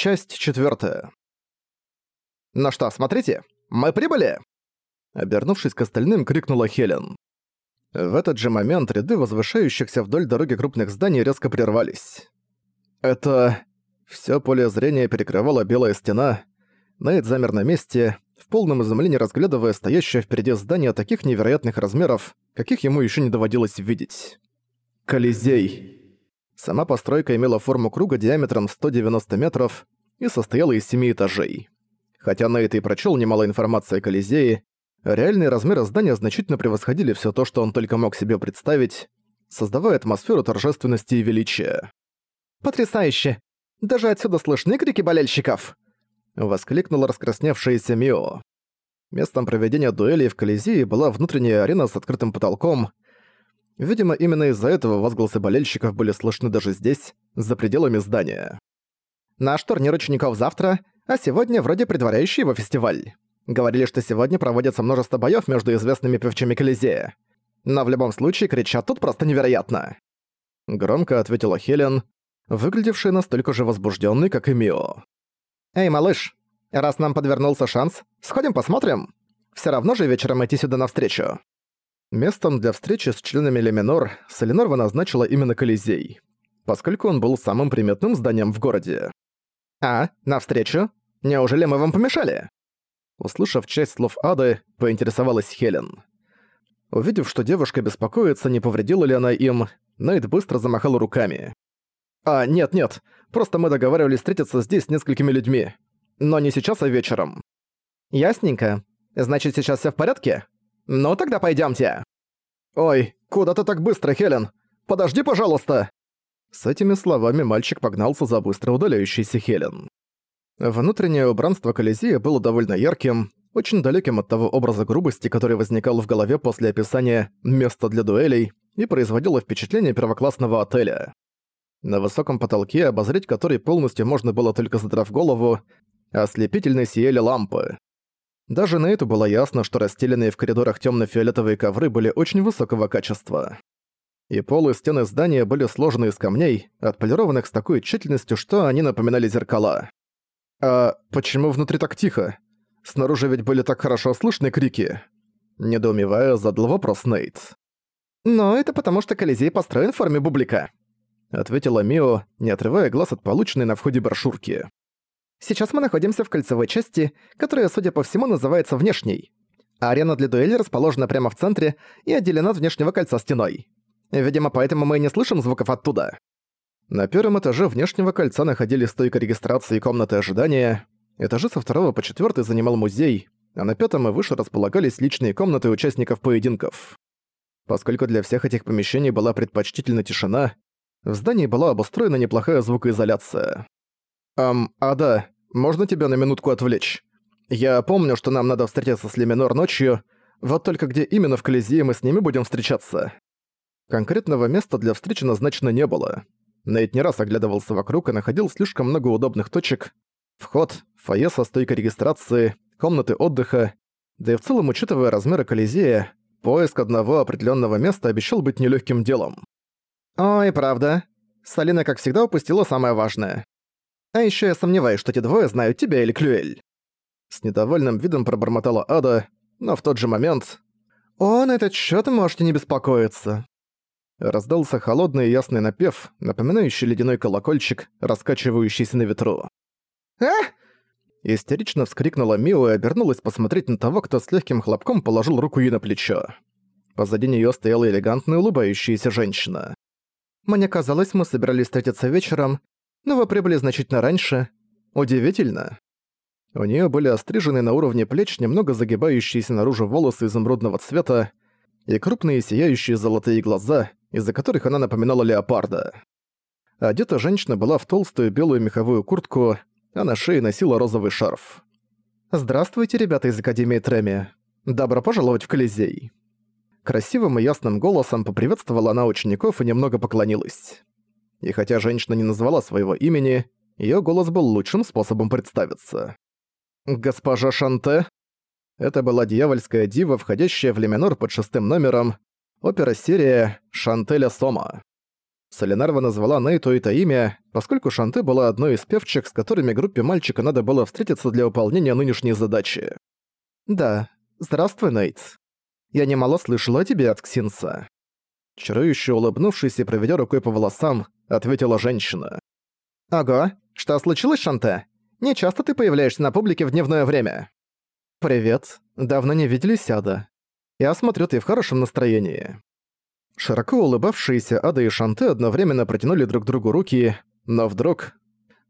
Часть четвертая. «Ну что, смотрите, мы прибыли!» Обернувшись к остальным, крикнула Хелен. В этот же момент ряды возвышающихся вдоль дороги крупных зданий резко прервались. Это... Всё поле зрения перекрывала белая стена. Нейт замер на месте, в полном изумлении разглядывая стоящее впереди здание таких невероятных размеров, каких ему ещё не доводилось видеть. Колизей. Сама постройка имела форму круга диаметром 190 метров и состояла из семи этажей. Хотя Нейт и прочел немало информации о Колизее, реальные размеры здания значительно превосходили все то, что он только мог себе представить, создавая атмосферу торжественности и величия. «Потрясающе! Даже отсюда слышны крики болельщиков!» — воскликнула раскрасневшаяся Мио. Местом проведения дуэли в Колизее была внутренняя арена с открытым потолком — Видимо, именно из-за этого возгласы болельщиков были слышны даже здесь, за пределами здания. Наш турнир учеников завтра, а сегодня вроде предваряющий его фестиваль. Говорили, что сегодня проводится множество боёв между известными певчими Колизея. Но в любом случае кричат тут просто невероятно. Громко ответила Хелен, выглядевшая настолько же возбуждённой, как и Мио. «Эй, малыш, раз нам подвернулся шанс, сходим посмотрим. Всё равно же вечером идти сюда навстречу». Местом для встречи с членами Леминор Соленорва назначила именно Колизей, поскольку он был самым приметным зданием в городе. «А, навстречу? Неужели мы вам помешали?» Услышав часть слов Ады, поинтересовалась Хелен. Увидев, что девушка беспокоится, не повредила ли она им, Нейт быстро замахал руками. «А, нет-нет, просто мы договаривались встретиться здесь с несколькими людьми. Но не сейчас, а вечером». «Ясненько. Значит, сейчас всё в порядке?» «Ну тогда пойдёмте». «Ой, куда ты так быстро, Хелен? Подожди, пожалуйста!» С этими словами мальчик погнался за быстро удаляющейся Хелен. Внутреннее убранство Колизея было довольно ярким, очень далеким от того образа грубости, который возникал в голове после описания «места для дуэлей» и производило впечатление первоклассного отеля. На высоком потолке, обозреть который полностью можно было только задрав голову, ослепительно сияли лампы. Даже на это было ясно, что расстеленные в коридорах тёмно-фиолетовые ковры были очень высокого качества. И пол и стены здания были сложены из камней, отполированных с такой тщательностью, что они напоминали зеркала. «А почему внутри так тихо? Снаружи ведь были так хорошо слышны крики?» Недоумевая, задал вопрос Нейт. «Но это потому, что Колизей построен в форме бублика», ответила Мио, не отрывая глаз от полученной на входе брошюрки. Сейчас мы находимся в кольцевой части, которая, судя по всему, называется внешней. Арена для дуэли расположена прямо в центре и отделена от внешнего кольца стеной. Видимо, поэтому мы и не слышим звуков оттуда. На первом этаже внешнего кольца находились стойка регистрации и комнаты ожидания. Этажи со второго по четвертый занимал музей, а на пятом и выше располагались личные комнаты участников поединков. Поскольку для всех этих помещений была предпочтительна тишина, в здании была обустроена неплохая звукоизоляция. «Эм, Ада, можно тебя на минутку отвлечь? Я помню, что нам надо встретиться с Леминор ночью, вот только где именно в Колизее мы с ними будем встречаться?» Конкретного места для встречи назначено не было. Нейт не раз оглядывался вокруг и находил слишком много удобных точек. Вход, фойе со стойкой регистрации, комнаты отдыха, да и в целом, учитывая размеры Колизея, поиск одного определенного места обещал быть нелегким делом. «Ой, правда. Салина, как всегда, упустила самое важное. А еще я сомневаюсь, что эти двое знают тебя или Клюэль». С недовольным видом пробормотала Ада, но в тот же момент... «О, на этот счет можете не беспокоиться». Раздался холодный и ясный напев, напоминающий ледяной колокольчик, раскачивающийся на ветру. «А?» Истерично вскрикнула Мио и обернулась посмотреть на того, кто с легким хлопком положил руку ей на плечо. Позади нее стояла элегантная улыбающаяся женщина. «Мне казалось, мы собирались встретиться вечером, но вы прибыли значительно раньше. Удивительно. У нее были острижены на уровне плеч немного загибающиеся наружу волосы изумрудного цвета и крупные сияющие золотые глаза, из-за которых она напоминала леопарда. Одета женщина была в толстую белую меховую куртку, а на шее носила розовый шарф. «Здравствуйте, ребята из Академии Треми. Добро пожаловать в Колизей». Красивым и ясным голосом поприветствовала она учеников и немного поклонилась. И хотя женщина не назвала своего имени, её голос был лучшим способом представиться. «Госпожа Шанте?» Это была дьявольская дива, входящая в Леминор под шестым номером, опера-серия «Шантеля Сома». Солинарва назвала Нейту это имя, поскольку Шанте была одной из певчих, с которыми группе мальчика надо было встретиться для выполнения нынешней задачи. «Да, здравствуй, Нейт. Я немало слышала о тебе от Ксинса». Чарующе улыбнувшись и проведя рукой по волосам, ответила женщина. «Ого, что случилось, Шанте? Не часто ты появляешься на публике в дневное время». «Привет. Давно не виделись, Ада. Я смотрю, ты в хорошем настроении». Широко улыбавшиеся Ада и Шанте одновременно протянули друг другу руки, но вдруг...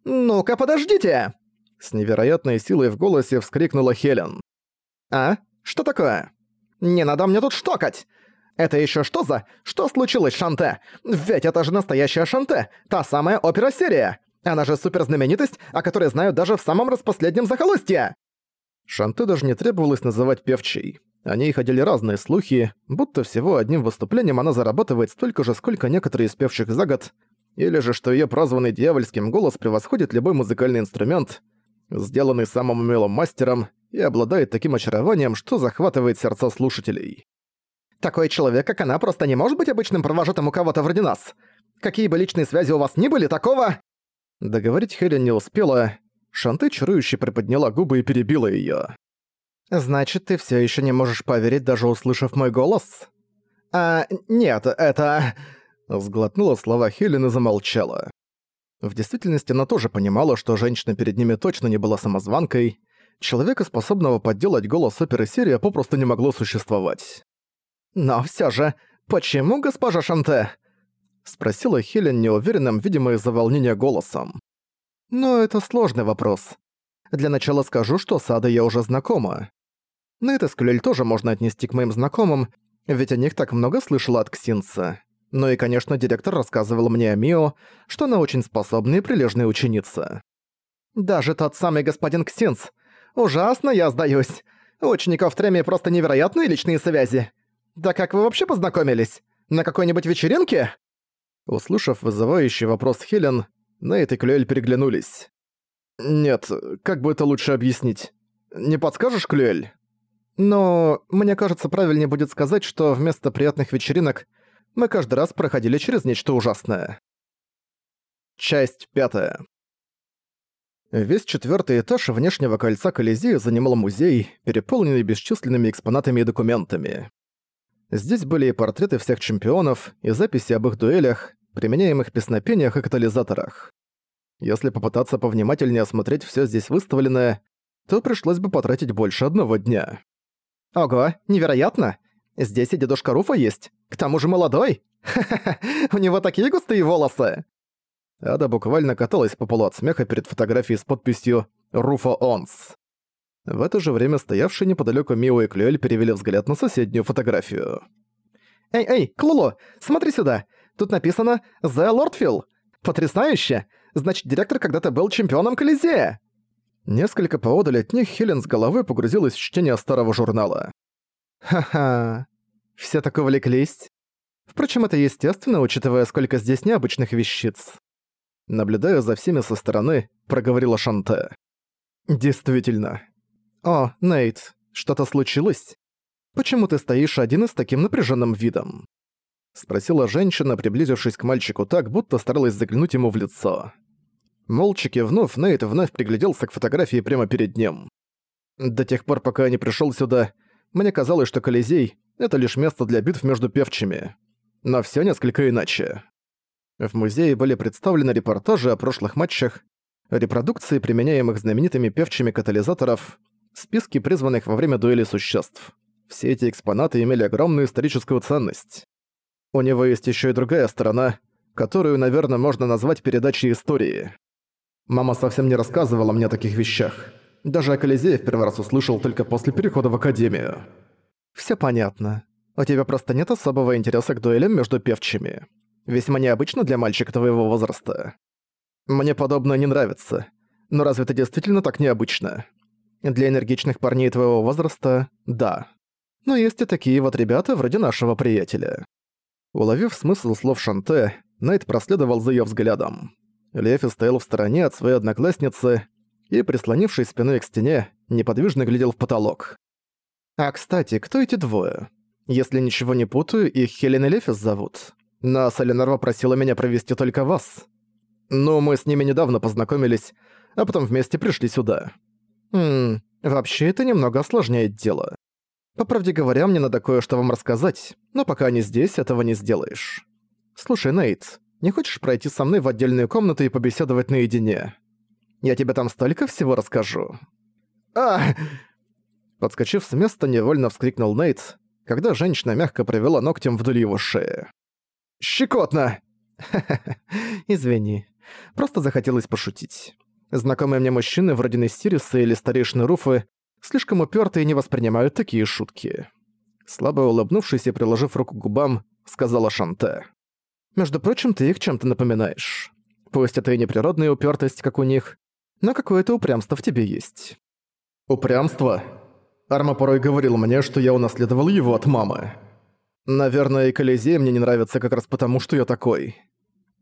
«Ну-ка, подождите!» С невероятной силой в голосе вскрикнула Хелен. «А? Что такое? Не надо мне тут штокать! Это еще что за... Что случилось, Шанте? Ведь это же настоящая Шанте, та самая опера-серия! Она же суперзнаменитость, о которой знают даже в самом распоследнем захолустье!» Шанте даже не требовалось называть певчей. О ней ходили разные слухи, будто всего одним выступлением она зарабатывает столько же, сколько некоторые из певчих за год, или же что её прозванный дьявольским голос превосходит любой музыкальный инструмент, сделанный самым умелым мастером, и обладает таким очарованием, что захватывает сердца слушателей. «Такой человек, как она, просто не может быть обычным провожатым у кого-то вроде нас. Какие бы личные связи у вас ни были, такого...» Договорить Хелен не успела. Шанты чарующе приподняла губы и перебила её. «Значит, ты всё ещё не можешь поверить, даже услышав мой голос?» «А, нет, это...» Сглотнула слова Хелен и замолчала. В действительности она тоже понимала, что женщина перед ними точно не была самозванкой. Человека, способного подделать голос оперы серия, попросту не могло существовать. «Но всё же, почему госпожа Шанте?» Спросила Хелен неуверенным, видимо, из-за волнения голосом. «Но это сложный вопрос. Для начала скажу, что с Адой я уже знакома. На это Скулель тоже можно отнести к моим знакомым, ведь о них так много слышала от Ксинца. Ну и, конечно, директор рассказывал мне о Мио, что она очень способная и прилежная ученица. Даже тот самый господин Ксинц. Ужасно, я сдаюсь. У учеников Треми просто невероятные личные связи. Да как вы вообще познакомились? На какой-нибудь вечеринке? Услышав вызывающий вопрос Хелен, Нейт и Клюэль переглянулись. «Нет, как бы это лучше объяснить? Не подскажешь, Клюэль?» «Но мне кажется, правильнее будет сказать, что вместо приятных вечеринок мы каждый раз проходили через нечто ужасное». Часть пятая. Весь четвертый этаж внешнего кольца Колизея занимал музей, переполненный бесчисленными экспонатами и документами. Здесь были и портреты всех чемпионов, и записи об их дуэлях, применяемых песнопениях и катализаторах. Если попытаться повнимательнее осмотреть все здесь выставленное, то пришлось бы потратить больше одного дня. Ого, невероятно! Здесь и дедушка Руфа есть, к тому же молодой! Ха-ха-ха, у него такие густые волосы! Ада буквально каталась по полу от смеха перед фотографией с подписью «Руфа Онс». В это же время стоявшие неподалеку Мио и Клюэль перевели взгляд на соседнюю фотографию. «Эй-эй, Клуло, смотри сюда! Тут написано «The Lordfield». Потрясающе! Значит, директор когда-то был чемпионом Колизея!» Несколько поодаль от них Хелен с головы погрузилась в чтение старого журнала. «Ха-ха, все так увлеклись. Впрочем, это естественно, учитывая, сколько здесь необычных вещиц». Наблюдая за всеми со стороны, проговорила Шанте. «Действительно. О, Нейт, что-то случилось? Почему ты стоишь один с таким напряженным видом?» Спросила женщина, приблизившись к мальчику так, будто старалась заглянуть ему в лицо. Молча кивнув, Нейт вновь пригляделся к фотографии прямо перед ним. До тех пор, пока я не пришёл сюда, мне казалось, что Колизей — это лишь место для битв между певчими. Но всё несколько иначе. В музее были представлены репортажи о прошлых матчах, репродукции применяемых знаменитыми певчими катализаторов, списки призванных во время дуэли существ. Все эти экспонаты имели огромную историческую ценность. У него есть еще и другая сторона, которую, наверное, можно назвать передачей истории. Мама совсем не рассказывала мне о таких вещах. Даже о Колизее в первый раз услышал только после перехода в Академию. Все понятно. У тебя просто нет особого интереса к дуэлям между певчими. Весьма необычно для мальчика твоего возраста. Мне подобное не нравится. Но разве это действительно так необычно? Для энергичных парней твоего возраста – да. Но есть и такие вот ребята вроде нашего приятеля. Уловив смысл слов Шанте, Найт проследовал за её взглядом. Лефи стоял в стороне от своей одноклассницы и, прислонившись спиной к стене, неподвижно глядел в потолок. «А, кстати, кто эти двое? Если ничего не путаю, их Хелен и Лефис зовут. Но Соленарва просила меня провести только вас. Ну, мы с ними недавно познакомились, а потом вместе пришли сюда. Хм, вообще это немного осложняет дело. По правде говоря, мне надо кое-что вам рассказать, но пока они здесь, этого не сделаешь. Слушай, Нейт, не хочешь пройти со мной в отдельную комнату и побеседовать наедине? Я тебе там столько всего расскажу. А! Подскочив с места, невольно вскрикнул Нейт, когда женщина мягко провела ногтем вдоль его шеи. «Щекотно!» извини. Просто захотелось пошутить. Знакомые мне мужчины вроде Нестириса или старейшины Руфы слишком упертые и не воспринимают такие шутки. Слабо улыбнувшись и приложив руку к губам, сказала Шанте. «Между прочим, ты их чем-то напоминаешь. Пусть это и не природная упертость, как у них, но какое-то упрямство в тебе есть». «Упрямство?» Арма порой говорил мне, что я унаследовал его от мамы. Наверное, и Колизей мне не нравится как раз потому, что я такой.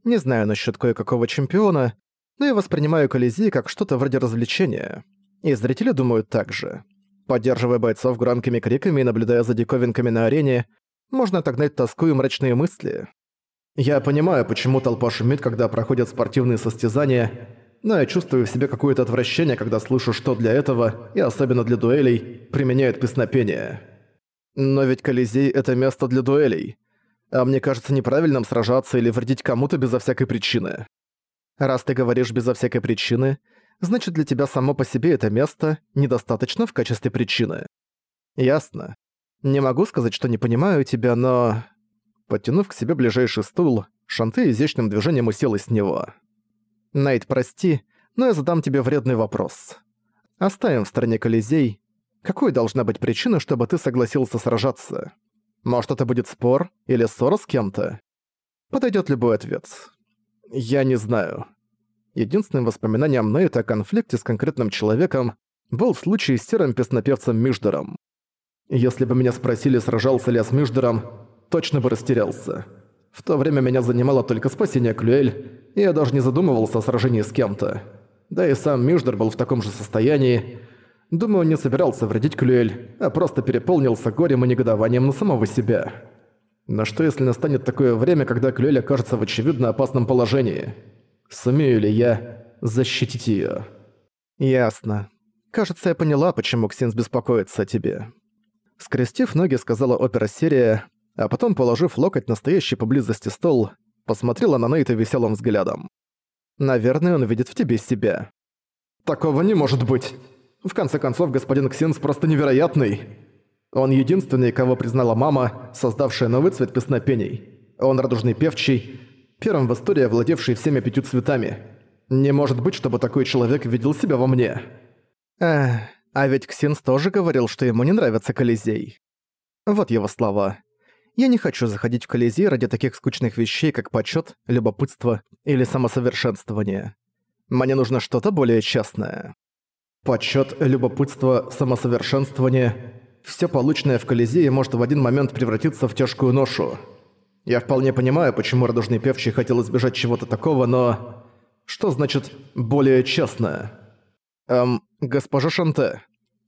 Не знаю насчет кое-какого чемпиона, но я воспринимаю Колизей как что-то вроде развлечения. И зрители думают так же. Поддерживая бойцов громкими криками и наблюдая за диковинками на арене, можно отогнать тоску и мрачные мысли. Я понимаю, почему толпа шумит, когда проходят спортивные состязания, но я чувствую в себе какое-то отвращение, когда слышу, что для этого, и особенно для дуэлей, применяют песнопение. Но ведь Колизей — это место для дуэлей. А мне кажется неправильным сражаться или вредить кому-то безо всякой причины. Раз ты говоришь безо всякой причины, значит для тебя само по себе это место недостаточно в качестве причины. Ясно. Не могу сказать, что не понимаю тебя, но... Подтянув к себе ближайший стул, Шанте изящным движением уселась с него. Найт, прости, но я задам тебе вредный вопрос. Оставим в стороне Колизей. Какой должна быть причина, чтобы ты согласился сражаться? Может, это будет спор или ссора с кем-то? Подойдет любой ответ. Я не знаю. Единственным воспоминанием Нейта о конфликте с конкретным человеком был случай с серым песнопевцем Миждером. Если бы меня спросили, сражался ли я с Миждером, точно бы растерялся. В то время меня занимало только спасение Клюэль, и я даже не задумывался о сражении с кем-то. Да и сам Миждер был в таком же состоянии. Думаю, он не собирался вредить Клюэль, а просто переполнился горем и негодованием на самого себя. Но что если настанет такое время, когда Клюэль окажется в очевидно опасном положении? Сумею ли я защитить её? Ясно. Кажется, я поняла, почему Ксинс беспокоится о тебе. Скрестив ноги, сказала опера серия, а потом, положив локоть на стоящий поблизости стол, посмотрела на Нейта веселым взглядом. «Наверное, он видит в тебе себя». «Такого не может быть! В конце концов, господин Ксенс просто невероятный! Он единственный, кого признала мама, создавшая новый цвет песнопений. Он радужный певчий, первым в истории овладевший всеми пятью цветами. Не может быть, чтобы такой человек видел себя во мне». «Эх, а ведь Ксенс тоже говорил, что ему не нравится Колизей». Вот его слова. Я не хочу заходить в Колизей ради таких скучных вещей, как почет, любопытство или самосовершенствование. Мне нужно что-то более частное. Почет, любопытство, самосовершенствование – все полученное в Колизее может в один момент превратиться в тяжкую ношу. Я вполне понимаю, почему радужный певчий хотел избежать чего-то такого, но... Что значит «более честное»? Эм, госпожа Шанте.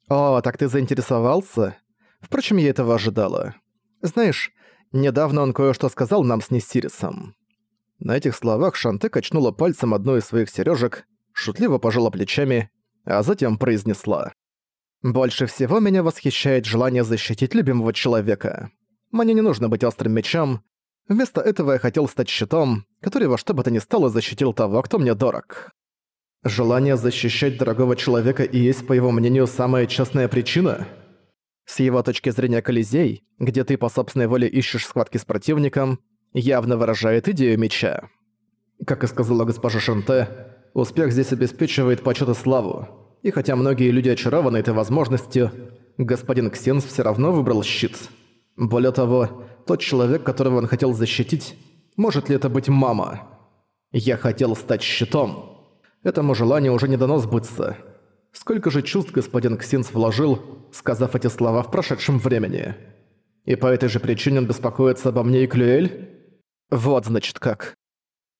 О, так ты заинтересовался? Впрочем, я этого ожидала. Знаешь, Недавно он кое-что сказал нам с Нестирисом». На этих словах Шанте качнула пальцем одну из своих сережек, шутливо пожала плечами, а затем произнесла. «Больше всего меня восхищает желание защитить любимого человека. Мне не нужно быть острым мечом. Вместо этого я хотел стать щитом, который во что бы то ни стало защитил того, кто мне дорог. Желание защищать дорогого человека и есть, по его мнению, самая честная причина?» С его точки зрения Колизей, где ты по собственной воле ищешь схватки с противником, явно выражает идею меча. Как и сказала госпожа Шанте, успех здесь обеспечивает почет и славу. И хотя многие люди очарованы этой возможностью, господин Ксенс все равно выбрал щит. Более того, тот человек, которого он хотел защитить, может ли это быть мама? Я хотел стать щитом. Этому желанию уже не дано сбыться. Сколько же чувств господин Ксинс вложил, сказав эти слова в прошедшем времени. И по этой же причине он беспокоится обо мне и Клюэль? Вот, значит, как.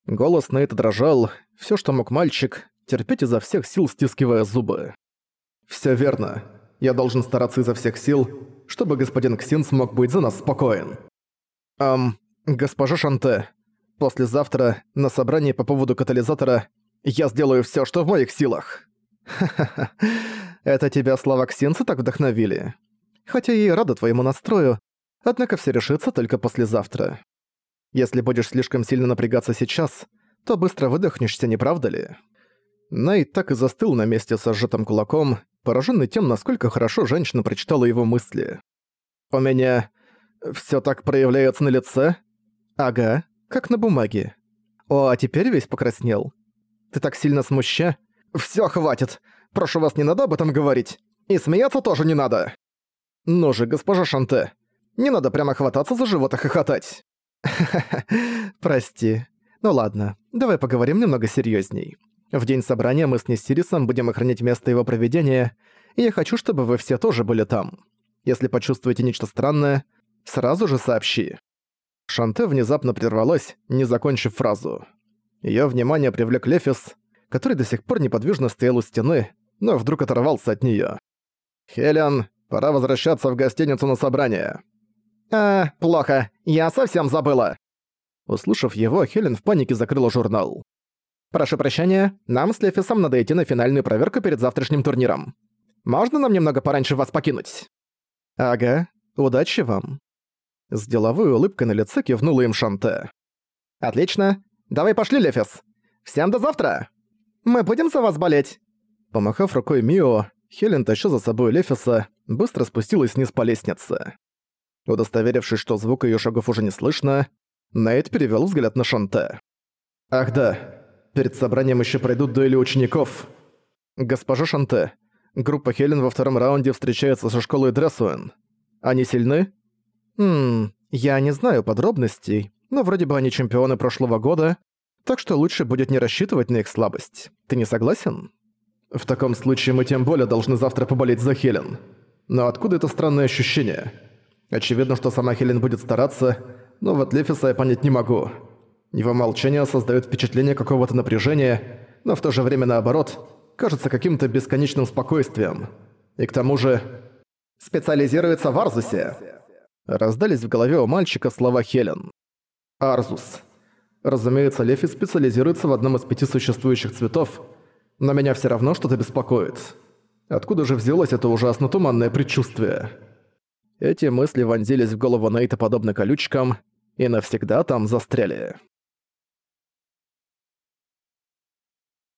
Голос Нейта дрожал, все, что мог мальчик, терпеть изо всех сил, стискивая зубы. Все верно. Я должен стараться изо всех сил, чтобы господин Ксин смог быть за нас спокоен. Ам, «Госпожа Шанте, послезавтра на собрании по поводу катализатора я сделаю всё, что в моих силах». «Ха-ха-ха, это тебя слова Ксенцы так вдохновили. Хотя я и рада твоему настрою, однако всё решится только послезавтра. Если будешь слишком сильно напрягаться сейчас, то быстро выдохнешься, не правда ли?» Найт так и застыл на месте с сжатым кулаком, пораженный тем, насколько хорошо женщина прочитала его мысли. «У меня все так проявляется на лице?» «Ага, как на бумаге. О, а теперь весь покраснел. Ты так сильно смуща?» «Всё, хватит! Прошу вас, не надо об этом говорить! И смеяться тоже не надо!» «Ну же, госпожа Шанте, не надо прямо хвататься за живот и хохотать!» прости. Ну ладно, давай поговорим немного серьёзней. В день собрания мы с Несирисом будем охранять место его проведения, и я хочу, чтобы вы все тоже были там. Если почувствуете нечто странное, сразу же сообщи». Шанте внезапно прервалась, не закончив фразу. Её внимание привлек Лефис, который до сих пор неподвижно стоял у стены, но вдруг оторвался от неё. «Хелен, пора возвращаться в гостиницу на собрание». «А, плохо, я совсем забыла». Услышав его, Хелен в панике закрыла журнал. «Прошу прощения, нам с Лефисом надо идти на финальную проверку перед завтрашним турниром. Можно нам немного пораньше вас покинуть?» «Ага, удачи вам». С деловой улыбкой на лице кивнула им Шанте. «Отлично. Давай пошли, Лефис. Всем до завтра. Мы будем за вас болеть». Помахав рукой Мио, Хелен, таща за собой Лефиса, быстро спустилась вниз по лестнице. Удостоверившись, что звука её шагов уже не слышно, Найт перевёл взгляд на Шанте. «Ах да, Перед собранием еще пройдут дуэли учеников. Госпожа Шанте, группа Хелен во втором раунде встречается со школой Дрессуэн. Они сильны? Хм, я не знаю подробностей, но вроде бы они чемпионы прошлого года, так что лучше будет не рассчитывать на их слабость. Ты не согласен? В таком случае мы тем более должны завтра поболеть за Хелен. Но откуда это странное ощущение? Очевидно, что сама Хелен будет стараться, но вот Лефиса я понять не могу. Его молчание создает впечатление какого-то напряжения, но в то же время наоборот, кажется каким-то бесконечным спокойствием. И к тому же... «Специализируется в Арзусе!» Раздались в голове у мальчика слова Хелен. «Арзус». Разумеется, Лефи специализируется в одном из пяти существующих цветов, но меня все равно что-то беспокоит. Откуда же взялось это ужасно туманное предчувствие? Эти мысли вонзились в голову Нейта подобно колючкам и навсегда там застряли.